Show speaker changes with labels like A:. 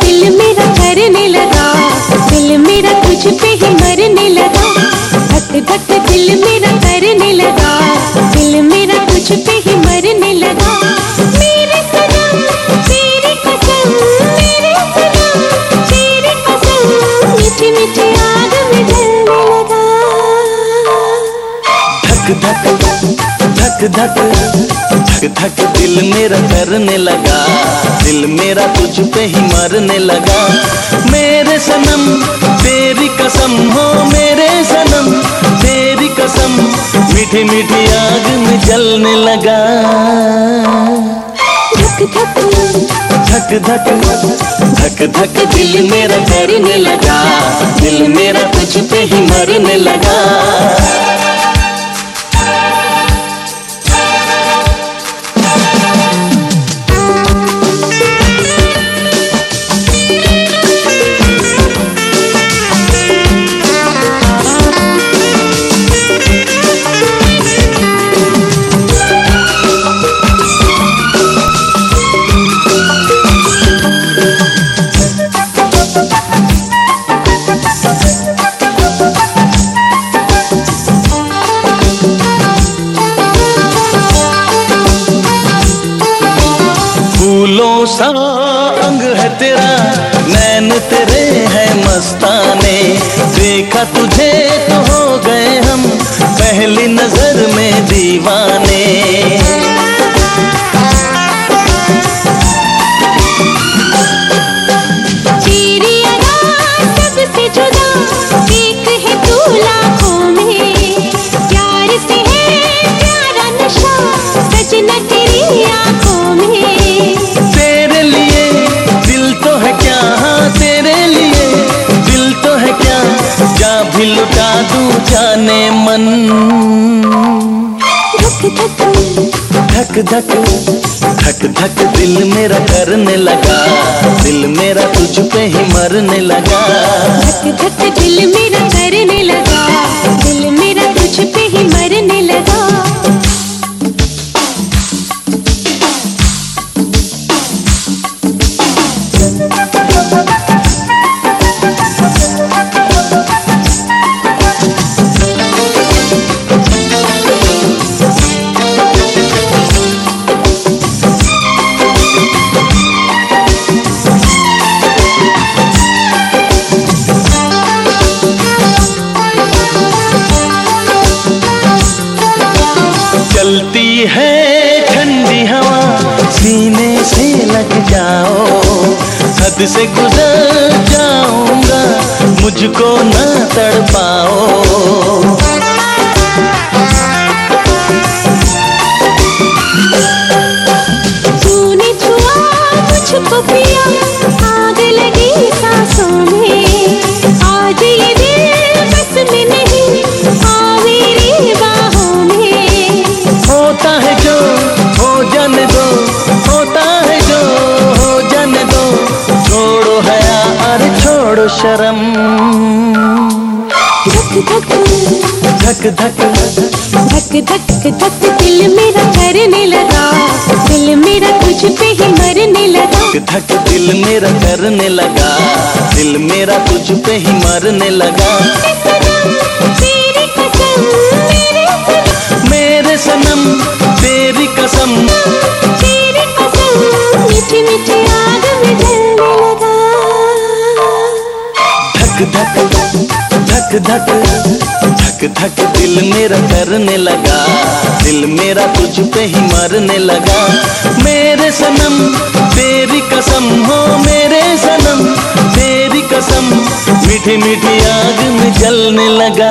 A: दिल मेरा करने लगा दिल मेरा कुछ पे ही मरने लगा दिल मेरा करने लगा दिल मेरा पे ही मरने लगा
B: धक धक धक धक दिल मेरा करने लगा। दिल मेरा तुझ पे ही मरने लगा। मेरे सनम तेरी कसम हो मेरे सनम तेरी कसम मीठी मीठी आग में जलने लगा।
A: धक धक
B: धक धक धक धक दिल मेरा करने लगा। दिल मेरा तुझ पे ही मरने लगा। फूलों सा अंग है तेरा नैन तेरे है मस्ताने देखा तुझे तो जाने मन।
A: धक धक।
B: धक धक दिल मेरा करने लगा। दिल मेरा तुझ पे ही मरने लगा।
A: धक धक दिल मेरा करने लगा। दिल मेरा तुझ पे
B: चलती है ठंडी हवा। सीने से लग जाओ, हद से गुजर जाऊँगा, मुझको ना तड़पाओ।
A: तूने छुआ मुझको पिया
B: शर्म
A: धक धक
B: धक धक।
A: धक धक धक दिल मेरा करने लगा। दिल मेरा तुझ पे ही मरने लगा।
B: धक धक दिल मेरा करने लगा। दिल मेरा तुझ पे ही मरने लगा। धक धक धक धक धक, दिल मेरा करने लगा। दिल मेरा तुझ पे ही मरने लगा। मेरे सनम, तेरी कसम, हो मेरे सनम, तेरी कसम, मीठी मीठी आग में जलने लगा।